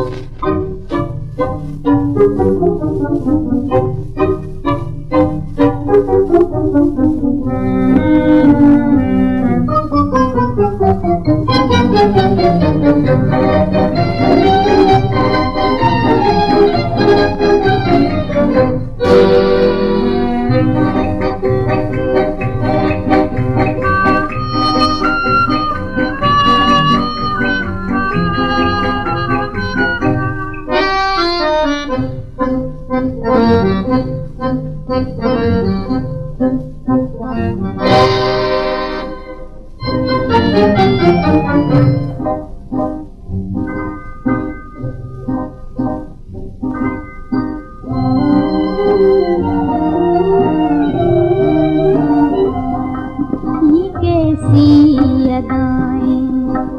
Thank you. अदाएँ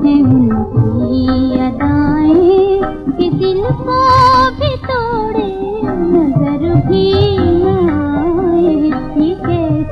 हैं उनकी कि दिल को भी तो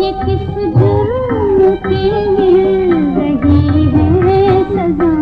किस जुर्म पे मिल रही है सजा?